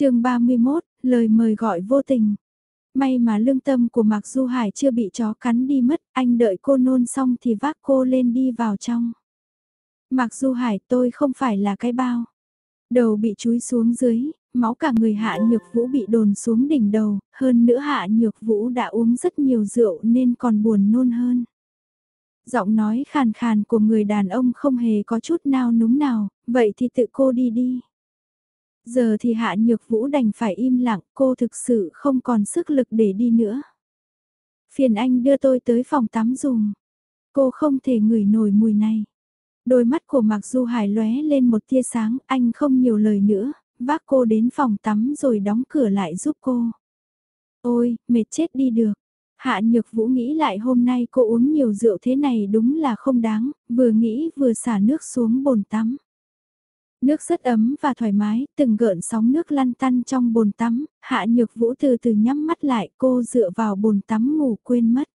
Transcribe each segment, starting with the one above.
chương 31, lời mời gọi vô tình. May mà lương tâm của Mạc Du Hải chưa bị chó cắn đi mất, anh đợi cô nôn xong thì vác cô lên đi vào trong. Mạc Du Hải tôi không phải là cái bao. Đầu bị chúi xuống dưới, máu cả người hạ nhược vũ bị đồn xuống đỉnh đầu, hơn nữa hạ nhược vũ đã uống rất nhiều rượu nên còn buồn nôn hơn. Giọng nói khàn khàn của người đàn ông không hề có chút nào núng nào, vậy thì tự cô đi đi. Giờ thì hạ nhược vũ đành phải im lặng, cô thực sự không còn sức lực để đi nữa. Phiền anh đưa tôi tới phòng tắm dùng. Cô không thể ngửi nổi mùi này. Đôi mắt của Mạc Du Hải lóe lên một tia sáng, anh không nhiều lời nữa, vác cô đến phòng tắm rồi đóng cửa lại giúp cô. Ôi, mệt chết đi được. Hạ Nhược Vũ nghĩ lại hôm nay cô uống nhiều rượu thế này đúng là không đáng, vừa nghĩ vừa xả nước xuống bồn tắm. Nước rất ấm và thoải mái, từng gợn sóng nước lăn tăn trong bồn tắm, Hạ Nhược Vũ từ từ nhắm mắt lại cô dựa vào bồn tắm ngủ quên mất.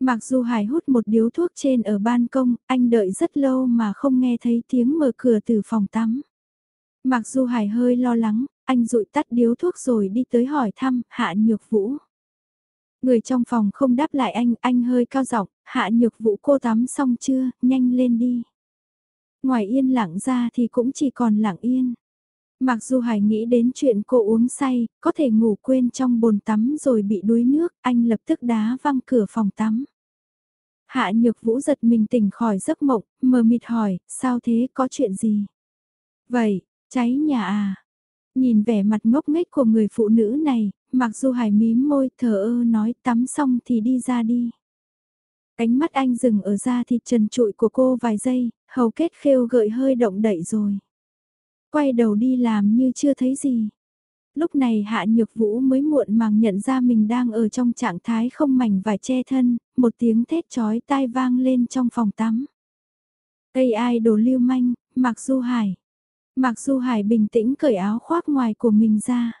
Mặc dù Hải hút một điếu thuốc trên ở ban công, anh đợi rất lâu mà không nghe thấy tiếng mở cửa từ phòng tắm. Mặc dù Hải hơi lo lắng, anh rụi tắt điếu thuốc rồi đi tới hỏi thăm Hạ Nhược Vũ. Người trong phòng không đáp lại anh, anh hơi cao giọng, Hạ Nhược Vũ cô tắm xong chưa, nhanh lên đi. Ngoài yên lặng ra thì cũng chỉ còn lặng yên. Mặc dù Hải nghĩ đến chuyện cô uống say, có thể ngủ quên trong bồn tắm rồi bị đuối nước, anh lập tức đá văng cửa phòng tắm. Hạ Nhược Vũ giật mình tỉnh khỏi giấc mộng, mờ mịt hỏi, sao thế có chuyện gì? Vậy, cháy nhà à? Nhìn vẻ mặt ngốc nghếch của người phụ nữ này, mặc dù Hải mím môi thở ơ nói tắm xong thì đi ra đi. Cánh mắt anh dừng ở da thịt trần trụi của cô vài giây, hầu kết khêu gợi hơi động đậy rồi. Quay đầu đi làm như chưa thấy gì. Lúc này Hạ Nhược Vũ mới muộn màng nhận ra mình đang ở trong trạng thái không mảnh vải che thân, một tiếng thét chói tai vang lên trong phòng tắm. Cây ai đồ lưu manh, Mạc Du Hải. Mạc Du Hải bình tĩnh cởi áo khoác ngoài của mình ra.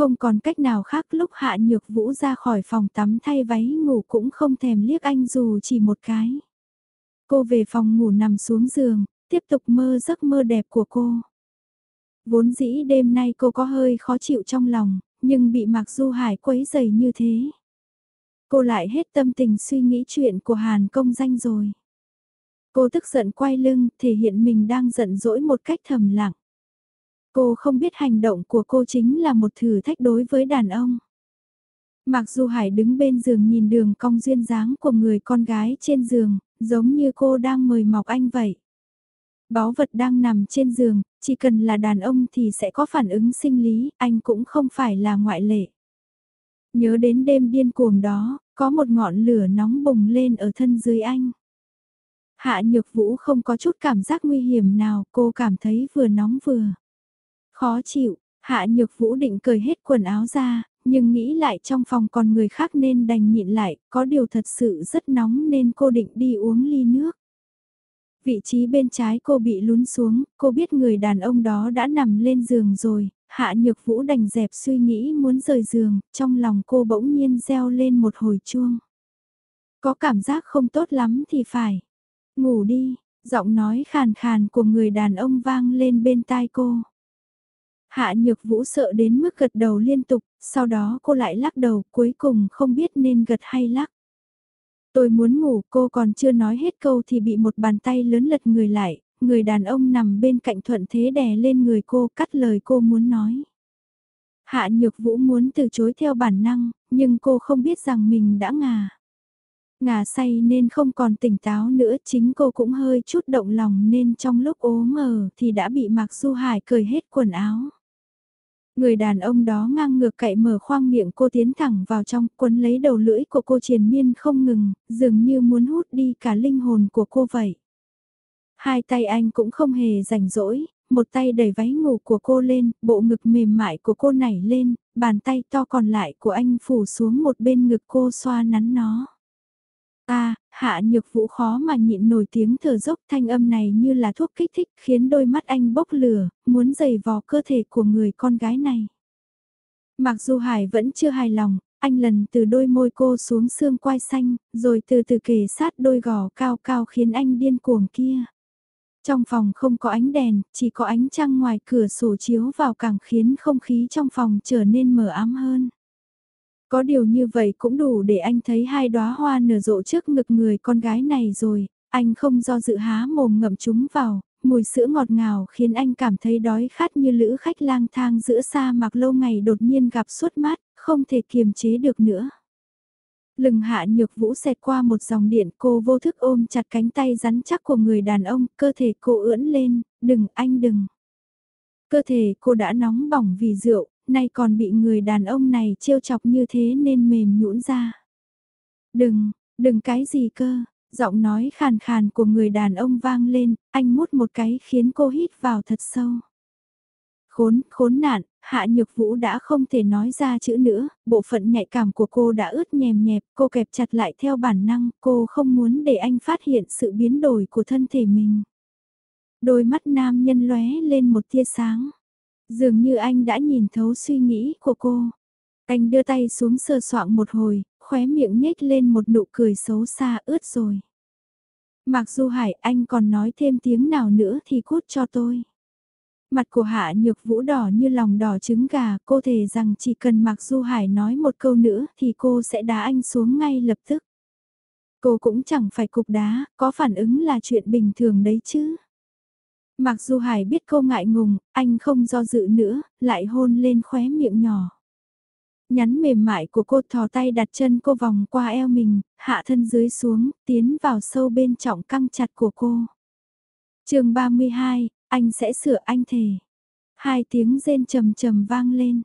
Không còn cách nào khác lúc Hạ Nhược Vũ ra khỏi phòng tắm thay váy ngủ cũng không thèm liếc anh dù chỉ một cái. Cô về phòng ngủ nằm xuống giường, tiếp tục mơ giấc mơ đẹp của cô. Vốn dĩ đêm nay cô có hơi khó chịu trong lòng, nhưng bị Mạc Du Hải quấy dày như thế. Cô lại hết tâm tình suy nghĩ chuyện của Hàn công danh rồi. Cô tức giận quay lưng, thể hiện mình đang giận dỗi một cách thầm lặng. Cô không biết hành động của cô chính là một thử thách đối với đàn ông. Mặc dù Hải đứng bên giường nhìn đường cong duyên dáng của người con gái trên giường, giống như cô đang mời mọc anh vậy. Báu vật đang nằm trên giường, chỉ cần là đàn ông thì sẽ có phản ứng sinh lý, anh cũng không phải là ngoại lệ. Nhớ đến đêm điên cuồng đó, có một ngọn lửa nóng bùng lên ở thân dưới anh. Hạ Nhược Vũ không có chút cảm giác nguy hiểm nào, cô cảm thấy vừa nóng vừa khó chịu. Hạ Nhược Vũ định cởi hết quần áo ra, nhưng nghĩ lại trong phòng còn người khác nên đành nhịn lại, có điều thật sự rất nóng nên cô định đi uống ly nước. Vị trí bên trái cô bị lún xuống, cô biết người đàn ông đó đã nằm lên giường rồi, hạ nhược vũ đành dẹp suy nghĩ muốn rời giường, trong lòng cô bỗng nhiên reo lên một hồi chuông. Có cảm giác không tốt lắm thì phải. Ngủ đi, giọng nói khàn khàn của người đàn ông vang lên bên tai cô. Hạ nhược vũ sợ đến mức gật đầu liên tục, sau đó cô lại lắc đầu cuối cùng không biết nên gật hay lắc. Tôi muốn ngủ cô còn chưa nói hết câu thì bị một bàn tay lớn lật người lại, người đàn ông nằm bên cạnh thuận thế đè lên người cô cắt lời cô muốn nói. Hạ nhược vũ muốn từ chối theo bản năng, nhưng cô không biết rằng mình đã ngà. Ngà say nên không còn tỉnh táo nữa chính cô cũng hơi chút động lòng nên trong lúc ố mờ thì đã bị Mạc Du Hải cởi hết quần áo. Người đàn ông đó ngang ngược cậy mở khoang miệng cô tiến thẳng vào trong quấn lấy đầu lưỡi của cô triền miên không ngừng, dường như muốn hút đi cả linh hồn của cô vậy. Hai tay anh cũng không hề rảnh rỗi, một tay đẩy váy ngủ của cô lên, bộ ngực mềm mại của cô nảy lên, bàn tay to còn lại của anh phủ xuống một bên ngực cô xoa nắn nó. À, hạ nhược vũ khó mà nhịn nổi tiếng thở dốc thanh âm này như là thuốc kích thích khiến đôi mắt anh bốc lửa, muốn dày vò cơ thể của người con gái này. Mặc dù Hải vẫn chưa hài lòng, anh lần từ đôi môi cô xuống xương quai xanh, rồi từ từ kề sát đôi gò cao cao khiến anh điên cuồng kia. Trong phòng không có ánh đèn, chỉ có ánh trăng ngoài cửa sổ chiếu vào càng khiến không khí trong phòng trở nên mờ ám hơn. Có điều như vậy cũng đủ để anh thấy hai đóa hoa nở rộ trước ngực người con gái này rồi, anh không do dự há mồm ngậm chúng vào, mùi sữa ngọt ngào khiến anh cảm thấy đói khát như lữ khách lang thang giữa sa mạc lâu ngày đột nhiên gặp suốt mát, không thể kiềm chế được nữa. Lừng hạ nhược vũ xẹt qua một dòng điện cô vô thức ôm chặt cánh tay rắn chắc của người đàn ông, cơ thể cô ưỡn lên, đừng anh đừng. Cơ thể cô đã nóng bỏng vì rượu, nay còn bị người đàn ông này trêu chọc như thế nên mềm nhũn ra. Đừng, đừng cái gì cơ, giọng nói khàn khàn của người đàn ông vang lên, anh mút một cái khiến cô hít vào thật sâu. Khốn, khốn nạn, hạ nhược vũ đã không thể nói ra chữ nữa, bộ phận nhạy cảm của cô đã ướt nhèm nhẹp, cô kẹp chặt lại theo bản năng, cô không muốn để anh phát hiện sự biến đổi của thân thể mình. Đôi mắt nam nhân lóe lên một tia sáng. Dường như anh đã nhìn thấu suy nghĩ của cô. Anh đưa tay xuống sờ soạng một hồi, khóe miệng nhếch lên một nụ cười xấu xa ướt rồi. Mặc dù Hải anh còn nói thêm tiếng nào nữa thì cút cho tôi. Mặt của Hạ Nhược Vũ đỏ như lòng đỏ trứng gà, cô thề rằng chỉ cần Mạc Du Hải nói một câu nữa thì cô sẽ đá anh xuống ngay lập tức. Cô cũng chẳng phải cục đá, có phản ứng là chuyện bình thường đấy chứ. Mặc dù Hải biết cô ngại ngùng, anh không do dự nữa, lại hôn lên khóe miệng nhỏ. Nhắn mềm mại của cô thò tay đặt chân cô vòng qua eo mình, hạ thân dưới xuống, tiến vào sâu bên trọng căng chặt của cô. chương 32, anh sẽ sửa anh thề. Hai tiếng rên trầm trầm vang lên.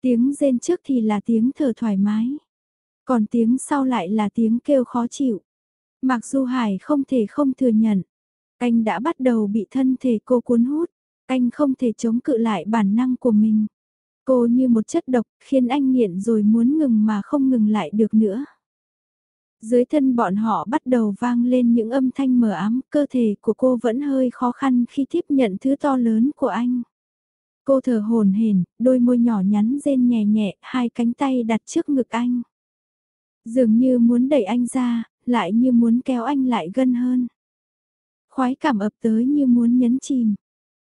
Tiếng rên trước thì là tiếng thở thoải mái. Còn tiếng sau lại là tiếng kêu khó chịu. Mặc dù Hải không thể không thừa nhận. Anh đã bắt đầu bị thân thể cô cuốn hút. Anh không thể chống cự lại bản năng của mình. Cô như một chất độc khiến anh nghiện rồi muốn ngừng mà không ngừng lại được nữa. Dưới thân bọn họ bắt đầu vang lên những âm thanh mờ ám, cơ thể của cô vẫn hơi khó khăn khi tiếp nhận thứ to lớn của anh. Cô thở hồn hển, đôi môi nhỏ nhắn rên nhẹ nhẹ, hai cánh tay đặt trước ngực anh. Dường như muốn đẩy anh ra, lại như muốn kéo anh lại gần hơn. Khoái cảm ập tới như muốn nhấn chìm.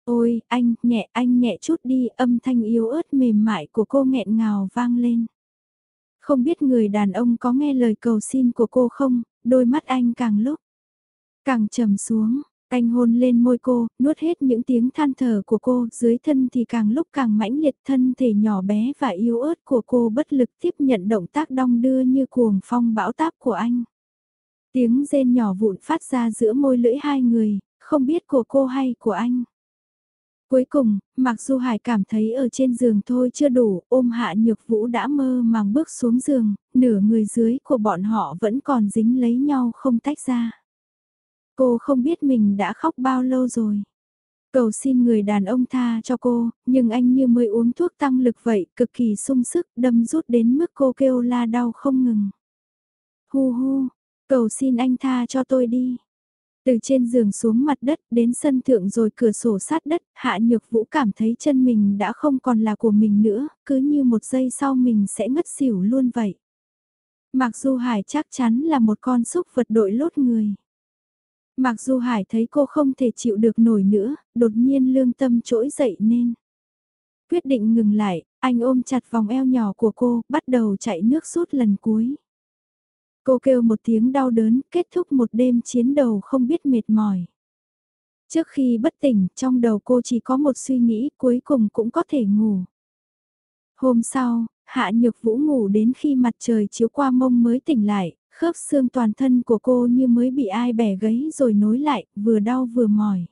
Ôi, anh, nhẹ, anh nhẹ chút đi, âm thanh yếu ớt mềm mại của cô nghẹn ngào vang lên. Không biết người đàn ông có nghe lời cầu xin của cô không, đôi mắt anh càng lúc càng trầm xuống, anh hôn lên môi cô, nuốt hết những tiếng than thở của cô, dưới thân thì càng lúc càng mãnh liệt thân thể nhỏ bé và yếu ớt của cô bất lực tiếp nhận động tác đong đưa như cuồng phong bão táp của anh. Tiếng rên nhỏ vụn phát ra giữa môi lưỡi hai người, không biết của cô hay của anh. Cuối cùng, mặc dù Hải cảm thấy ở trên giường thôi chưa đủ, ôm hạ nhược vũ đã mơ màng bước xuống giường, nửa người dưới của bọn họ vẫn còn dính lấy nhau không tách ra. Cô không biết mình đã khóc bao lâu rồi. Cầu xin người đàn ông tha cho cô, nhưng anh như mới uống thuốc tăng lực vậy, cực kỳ sung sức, đâm rút đến mức cô kêu la đau không ngừng. Hu hu, cầu xin anh tha cho tôi đi. Từ trên giường xuống mặt đất đến sân thượng rồi cửa sổ sát đất, Hạ Nhược Vũ cảm thấy chân mình đã không còn là của mình nữa, cứ như một giây sau mình sẽ ngất xỉu luôn vậy. Mặc dù Hải chắc chắn là một con súc vật đội lốt người. Mặc dù Hải thấy cô không thể chịu được nổi nữa, đột nhiên lương tâm trỗi dậy nên. Quyết định ngừng lại, anh ôm chặt vòng eo nhỏ của cô, bắt đầu chạy nước suốt lần cuối. Cô kêu một tiếng đau đớn, kết thúc một đêm chiến đầu không biết mệt mỏi. Trước khi bất tỉnh, trong đầu cô chỉ có một suy nghĩ cuối cùng cũng có thể ngủ. Hôm sau, Hạ Nhược Vũ ngủ đến khi mặt trời chiếu qua mông mới tỉnh lại, khớp xương toàn thân của cô như mới bị ai bẻ gấy rồi nối lại, vừa đau vừa mỏi.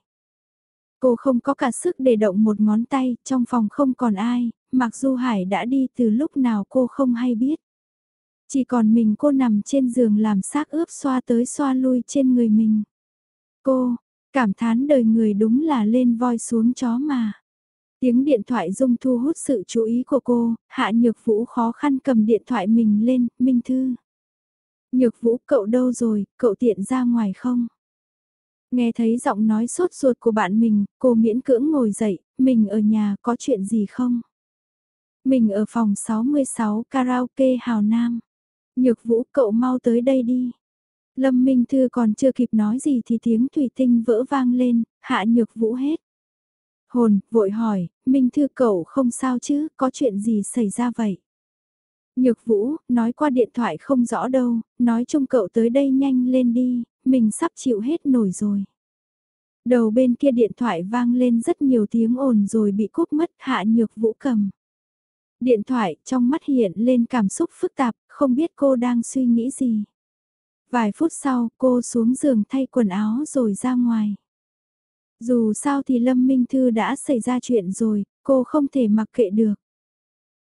Cô không có cả sức để động một ngón tay, trong phòng không còn ai, mặc dù Hải đã đi từ lúc nào cô không hay biết. Chỉ còn mình cô nằm trên giường làm xác ướp xoa tới xoa lui trên người mình. Cô, cảm thán đời người đúng là lên voi xuống chó mà. Tiếng điện thoại rung thu hút sự chú ý của cô, hạ nhược vũ khó khăn cầm điện thoại mình lên, Minh Thư. Nhược vũ cậu đâu rồi, cậu tiện ra ngoài không? Nghe thấy giọng nói sốt ruột của bạn mình, cô miễn cưỡng ngồi dậy, mình ở nhà có chuyện gì không? Mình ở phòng 66 karaoke Hào Nam. Nhược vũ cậu mau tới đây đi. Lâm Minh Thư còn chưa kịp nói gì thì tiếng thủy tinh vỡ vang lên, hạ nhược vũ hết. Hồn, vội hỏi, Minh Thư cậu không sao chứ, có chuyện gì xảy ra vậy? Nhược vũ, nói qua điện thoại không rõ đâu, nói chung cậu tới đây nhanh lên đi, mình sắp chịu hết nổi rồi. Đầu bên kia điện thoại vang lên rất nhiều tiếng ồn rồi bị cúp mất hạ nhược vũ cầm. Điện thoại trong mắt hiện lên cảm xúc phức tạp, không biết cô đang suy nghĩ gì. Vài phút sau cô xuống giường thay quần áo rồi ra ngoài. Dù sao thì Lâm Minh Thư đã xảy ra chuyện rồi, cô không thể mặc kệ được.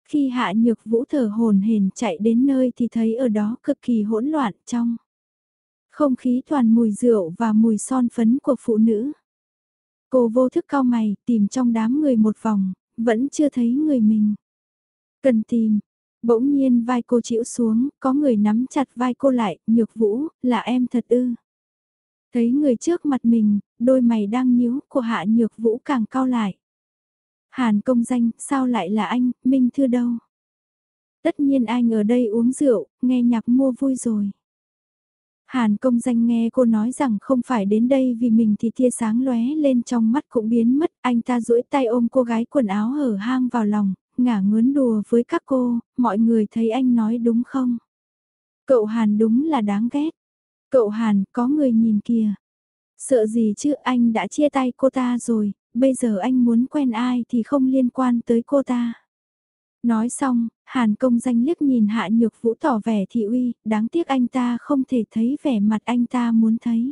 Khi Hạ Nhược Vũ thở hồn hển chạy đến nơi thì thấy ở đó cực kỳ hỗn loạn trong. Không khí toàn mùi rượu và mùi son phấn của phụ nữ. Cô vô thức cao mày tìm trong đám người một vòng, vẫn chưa thấy người mình. Cần tìm, bỗng nhiên vai cô chịu xuống, có người nắm chặt vai cô lại, nhược vũ, là em thật ư. Thấy người trước mặt mình, đôi mày đang nhíu của hạ nhược vũ càng cao lại. Hàn công danh, sao lại là anh, Minh Thư đâu? Tất nhiên anh ở đây uống rượu, nghe nhạc mua vui rồi. Hàn công danh nghe cô nói rằng không phải đến đây vì mình thì tia sáng lóe lên trong mắt cũng biến mất, anh ta duỗi tay ôm cô gái quần áo hở hang vào lòng, ngả ngớn đùa với các cô, mọi người thấy anh nói đúng không? Cậu Hàn đúng là đáng ghét. Cậu Hàn, có người nhìn kìa. Sợ gì chứ anh đã chia tay cô ta rồi, bây giờ anh muốn quen ai thì không liên quan tới cô ta. Nói xong, Hàn công danh liếc nhìn Hạ Nhược Vũ tỏ vẻ thị uy, đáng tiếc anh ta không thể thấy vẻ mặt anh ta muốn thấy.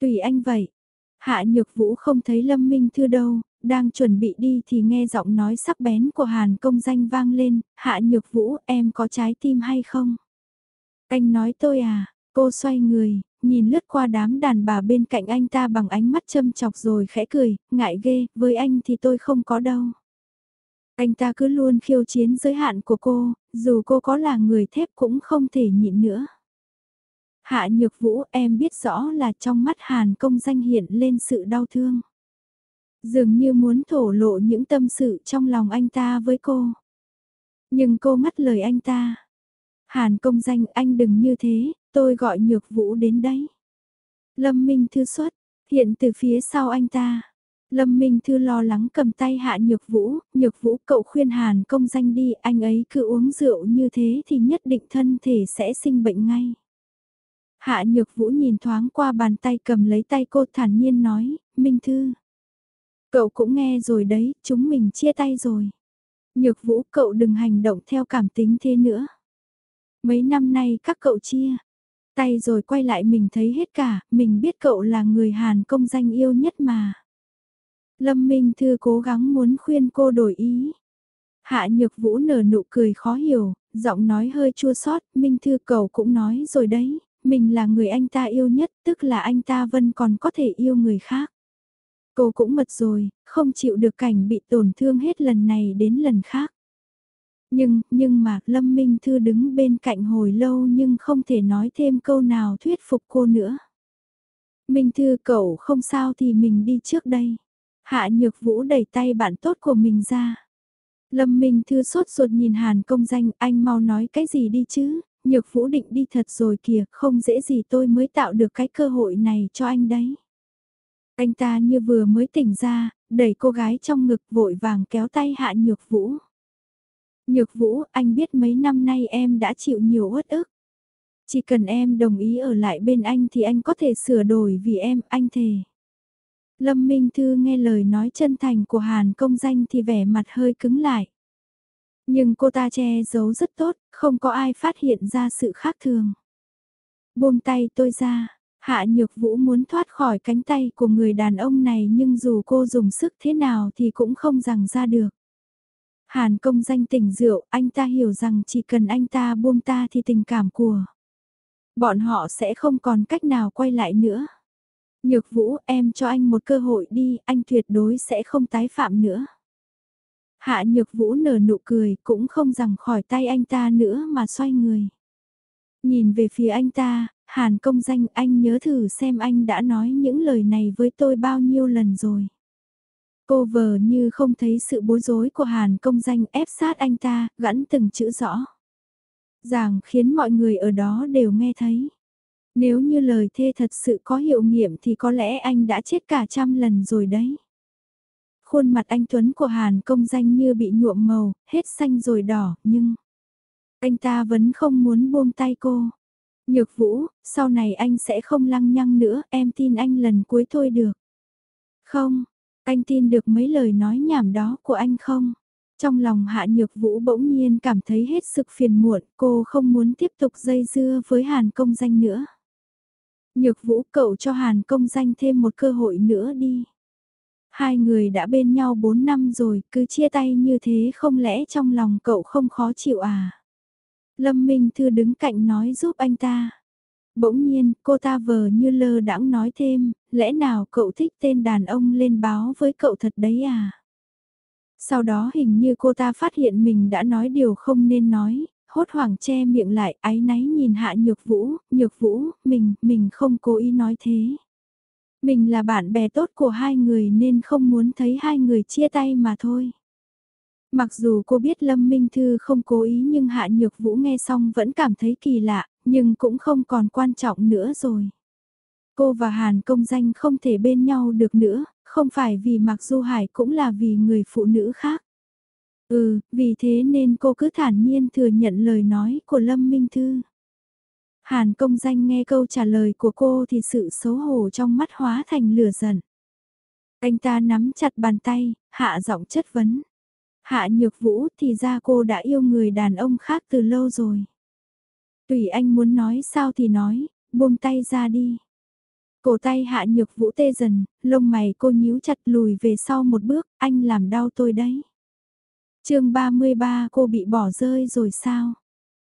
Tùy anh vậy. Hạ Nhược Vũ không thấy Lâm Minh Thư đâu, đang chuẩn bị đi thì nghe giọng nói sắc bén của Hàn công danh vang lên, Hạ Nhược Vũ em có trái tim hay không? Anh nói tôi à, cô xoay người, nhìn lướt qua đám đàn bà bên cạnh anh ta bằng ánh mắt châm chọc rồi khẽ cười, ngại ghê, với anh thì tôi không có đâu. Anh ta cứ luôn khiêu chiến giới hạn của cô, dù cô có là người thép cũng không thể nhịn nữa. Hạ Nhược Vũ em biết rõ là trong mắt Hàn công danh hiện lên sự đau thương. Dường như muốn thổ lộ những tâm sự trong lòng anh ta với cô. Nhưng cô ngắt lời anh ta. Hàn công danh anh đừng như thế, tôi gọi Nhược Vũ đến đấy. Lâm Minh Thư xuất, hiện từ phía sau anh ta. Lâm Minh Thư lo lắng cầm tay hạ Nhược Vũ, Nhược Vũ cậu khuyên Hàn công danh đi, anh ấy cứ uống rượu như thế thì nhất định thân thể sẽ sinh bệnh ngay. Hạ Nhược Vũ nhìn thoáng qua bàn tay cầm lấy tay cô thản nhiên nói, Minh Thư. Cậu cũng nghe rồi đấy, chúng mình chia tay rồi. Nhược Vũ cậu đừng hành động theo cảm tính thế nữa. Mấy năm nay các cậu chia tay rồi quay lại mình thấy hết cả, mình biết cậu là người Hàn công danh yêu nhất mà. Lâm Minh Thư cố gắng muốn khuyên cô đổi ý. Hạ Nhược Vũ nở nụ cười khó hiểu, giọng nói hơi chua xót, Minh Thư cậu cũng nói rồi đấy, mình là người anh ta yêu nhất, tức là anh ta vẫn còn có thể yêu người khác. Cô cũng mật rồi, không chịu được cảnh bị tổn thương hết lần này đến lần khác. Nhưng, nhưng mà Lâm Minh Thư đứng bên cạnh hồi lâu nhưng không thể nói thêm câu nào thuyết phục cô nữa. Minh Thư cậu không sao thì mình đi trước đây. Hạ Nhược Vũ đẩy tay bạn tốt của mình ra. Lâm Minh Thư sốt ruột nhìn Hàn công danh anh mau nói cái gì đi chứ, Nhược Vũ định đi thật rồi kìa, không dễ gì tôi mới tạo được cái cơ hội này cho anh đấy. Anh ta như vừa mới tỉnh ra, đẩy cô gái trong ngực vội vàng kéo tay Hạ Nhược Vũ. Nhược Vũ, anh biết mấy năm nay em đã chịu nhiều uất ức. Chỉ cần em đồng ý ở lại bên anh thì anh có thể sửa đổi vì em, anh thề. Lâm Minh Thư nghe lời nói chân thành của Hàn công danh thì vẻ mặt hơi cứng lại. Nhưng cô ta che giấu rất tốt, không có ai phát hiện ra sự khác thường. Buông tay tôi ra, Hạ Nhược Vũ muốn thoát khỏi cánh tay của người đàn ông này nhưng dù cô dùng sức thế nào thì cũng không rằng ra được. Hàn công danh tỉnh rượu, anh ta hiểu rằng chỉ cần anh ta buông ta thì tình cảm của bọn họ sẽ không còn cách nào quay lại nữa. Nhược Vũ, em cho anh một cơ hội đi, anh tuyệt đối sẽ không tái phạm nữa. Hạ Nhược Vũ nở nụ cười, cũng không rằng khỏi tay anh ta nữa mà xoay người. Nhìn về phía anh ta, Hàn công danh anh nhớ thử xem anh đã nói những lời này với tôi bao nhiêu lần rồi. Cô vờ như không thấy sự bối rối của Hàn công danh ép sát anh ta, gắn từng chữ rõ. Giảng khiến mọi người ở đó đều nghe thấy. Nếu như lời thê thật sự có hiệu nghiệm thì có lẽ anh đã chết cả trăm lần rồi đấy. Khuôn mặt anh Tuấn của Hàn công danh như bị nhuộm màu, hết xanh rồi đỏ, nhưng... Anh ta vẫn không muốn buông tay cô. Nhược vũ, sau này anh sẽ không lăng nhăng nữa, em tin anh lần cuối thôi được. Không, anh tin được mấy lời nói nhảm đó của anh không? Trong lòng hạ nhược vũ bỗng nhiên cảm thấy hết sức phiền muộn, cô không muốn tiếp tục dây dưa với Hàn công danh nữa. Nhược vũ cậu cho Hàn công danh thêm một cơ hội nữa đi. Hai người đã bên nhau 4 năm rồi, cứ chia tay như thế không lẽ trong lòng cậu không khó chịu à? Lâm Minh Thư đứng cạnh nói giúp anh ta. Bỗng nhiên, cô ta vờ như lơ đãng nói thêm, lẽ nào cậu thích tên đàn ông lên báo với cậu thật đấy à? Sau đó hình như cô ta phát hiện mình đã nói điều không nên nói, hốt hoảng che miệng lại, áy náy nhìn hạ nhược vũ, nhược vũ, mình, mình không cố ý nói thế. Mình là bạn bè tốt của hai người nên không muốn thấy hai người chia tay mà thôi. Mặc dù cô biết Lâm Minh Thư không cố ý nhưng Hạ Nhược Vũ nghe xong vẫn cảm thấy kỳ lạ, nhưng cũng không còn quan trọng nữa rồi. Cô và Hàn công danh không thể bên nhau được nữa, không phải vì Mạc Du Hải cũng là vì người phụ nữ khác. Ừ, vì thế nên cô cứ thản nhiên thừa nhận lời nói của Lâm Minh Thư. Hàn công danh nghe câu trả lời của cô thì sự xấu hổ trong mắt hóa thành lửa giận. Anh ta nắm chặt bàn tay, hạ giọng chất vấn. Hạ nhược vũ thì ra cô đã yêu người đàn ông khác từ lâu rồi. Tùy anh muốn nói sao thì nói, buông tay ra đi. Cổ tay hạ nhược vũ tê dần, lông mày cô nhíu chặt lùi về sau một bước, anh làm đau tôi đấy. chương 33 cô bị bỏ rơi rồi sao?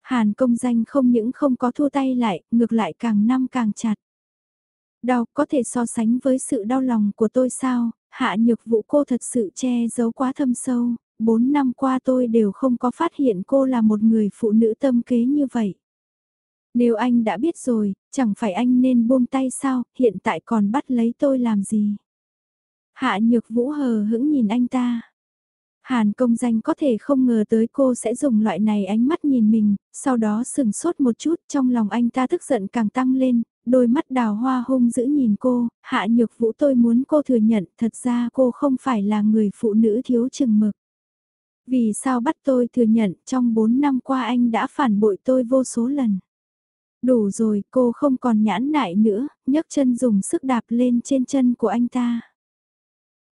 Hàn công danh không những không có thua tay lại, ngược lại càng năm càng chặt. Đau có thể so sánh với sự đau lòng của tôi sao? Hạ nhược vũ cô thật sự che giấu quá thâm sâu, bốn năm qua tôi đều không có phát hiện cô là một người phụ nữ tâm kế như vậy. Nếu anh đã biết rồi, chẳng phải anh nên buông tay sao, hiện tại còn bắt lấy tôi làm gì? Hạ nhược vũ hờ hững nhìn anh ta. Hàn công danh có thể không ngờ tới cô sẽ dùng loại này ánh mắt nhìn mình, sau đó sừng sốt một chút trong lòng anh ta tức giận càng tăng lên, đôi mắt đào hoa hung dữ nhìn cô, hạ nhược vũ tôi muốn cô thừa nhận thật ra cô không phải là người phụ nữ thiếu chừng mực. Vì sao bắt tôi thừa nhận trong 4 năm qua anh đã phản bội tôi vô số lần. Đủ rồi, cô không còn nhãn nại nữa, nhấc chân dùng sức đạp lên trên chân của anh ta.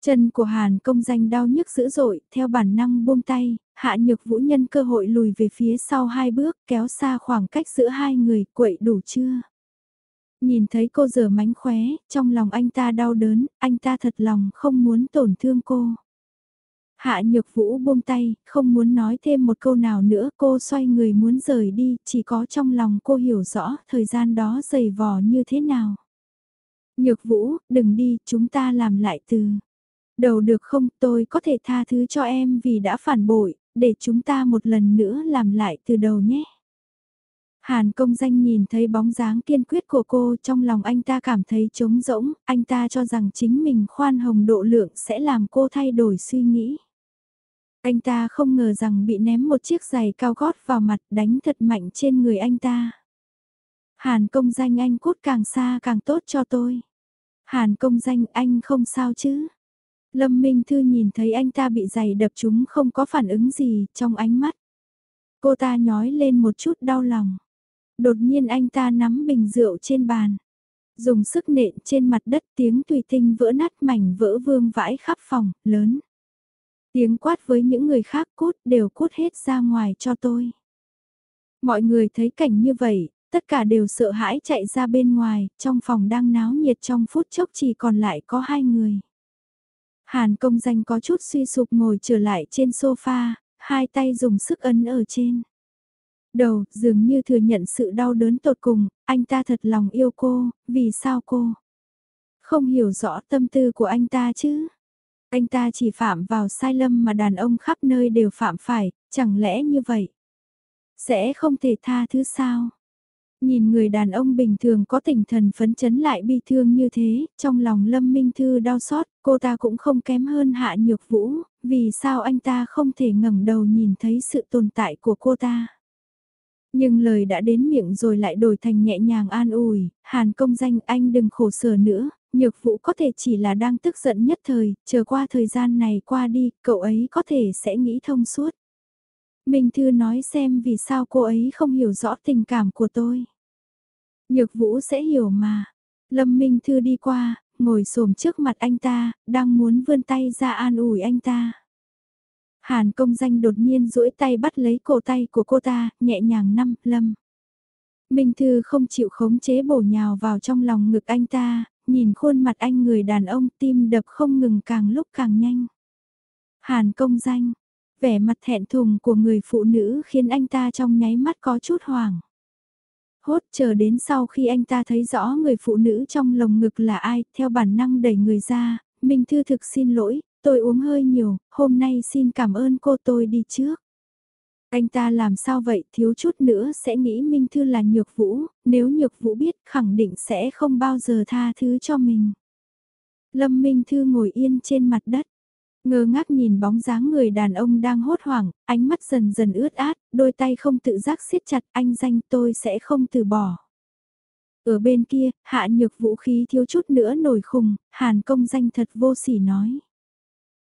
Chân của Hàn công danh đau nhức dữ dội, theo bản năng buông tay, hạ nhược vũ nhân cơ hội lùi về phía sau hai bước, kéo xa khoảng cách giữa hai người, quậy đủ chưa? Nhìn thấy cô giờ mánh khóe, trong lòng anh ta đau đớn, anh ta thật lòng không muốn tổn thương cô. Hạ nhược vũ buông tay, không muốn nói thêm một câu nào nữa, cô xoay người muốn rời đi, chỉ có trong lòng cô hiểu rõ thời gian đó dày vò như thế nào. Nhược vũ, đừng đi, chúng ta làm lại từ. Đầu được không, tôi có thể tha thứ cho em vì đã phản bội, để chúng ta một lần nữa làm lại từ đầu nhé. Hàn công danh nhìn thấy bóng dáng kiên quyết của cô trong lòng anh ta cảm thấy trống rỗng, anh ta cho rằng chính mình khoan hồng độ lượng sẽ làm cô thay đổi suy nghĩ. Anh ta không ngờ rằng bị ném một chiếc giày cao gót vào mặt đánh thật mạnh trên người anh ta. Hàn công danh anh cút càng xa càng tốt cho tôi. Hàn công danh anh không sao chứ. Lâm Minh Thư nhìn thấy anh ta bị giày đập chúng không có phản ứng gì trong ánh mắt. Cô ta nhói lên một chút đau lòng. Đột nhiên anh ta nắm bình rượu trên bàn. Dùng sức nện trên mặt đất tiếng tùy tinh vỡ nát mảnh vỡ vương vãi khắp phòng, lớn. Tiếng quát với những người khác cút đều cút hết ra ngoài cho tôi. Mọi người thấy cảnh như vậy, tất cả đều sợ hãi chạy ra bên ngoài, trong phòng đang náo nhiệt trong phút chốc chỉ còn lại có hai người. Hàn công danh có chút suy sụp ngồi trở lại trên sofa, hai tay dùng sức ấn ở trên. Đầu dường như thừa nhận sự đau đớn tột cùng, anh ta thật lòng yêu cô, vì sao cô? Không hiểu rõ tâm tư của anh ta chứ? Anh ta chỉ phạm vào sai lầm mà đàn ông khắp nơi đều phạm phải, chẳng lẽ như vậy? Sẽ không thể tha thứ sao? Nhìn người đàn ông bình thường có tinh thần phấn chấn lại bi thương như thế, trong lòng Lâm Minh Thư đau xót, cô ta cũng không kém hơn Hạ Nhược Vũ, vì sao anh ta không thể ngẩng đầu nhìn thấy sự tồn tại của cô ta? Nhưng lời đã đến miệng rồi lại đổi thành nhẹ nhàng an ủi, hàn công danh anh đừng khổ sở nữa, nhược vũ có thể chỉ là đang tức giận nhất thời, chờ qua thời gian này qua đi, cậu ấy có thể sẽ nghĩ thông suốt. Minh Thư nói xem vì sao cô ấy không hiểu rõ tình cảm của tôi. Nhược vũ sẽ hiểu mà. Lâm Minh Thư đi qua, ngồi xổm trước mặt anh ta, đang muốn vươn tay ra an ủi anh ta. Hàn công danh đột nhiên duỗi tay bắt lấy cổ tay của cô ta, nhẹ nhàng năm, lâm. Minh Thư không chịu khống chế bổ nhào vào trong lòng ngực anh ta, nhìn khuôn mặt anh người đàn ông tim đập không ngừng càng lúc càng nhanh. Hàn công danh, vẻ mặt thẹn thùng của người phụ nữ khiến anh ta trong nháy mắt có chút hoảng. Hốt chờ đến sau khi anh ta thấy rõ người phụ nữ trong lồng ngực là ai, theo bản năng đẩy người ra, Minh Thư thực xin lỗi, tôi uống hơi nhiều, hôm nay xin cảm ơn cô tôi đi trước. Anh ta làm sao vậy, thiếu chút nữa sẽ nghĩ Minh Thư là nhược vũ, nếu nhược vũ biết khẳng định sẽ không bao giờ tha thứ cho mình. Lâm Minh Thư ngồi yên trên mặt đất, ngơ ngác nhìn bóng dáng người đàn ông đang hốt hoảng, ánh mắt dần dần ướt át, đôi tay không tự giác siết chặt anh danh tôi sẽ không từ bỏ. Ở bên kia, hạ nhược vũ khí thiếu chút nữa nổi khùng, hàn công danh thật vô sỉ nói.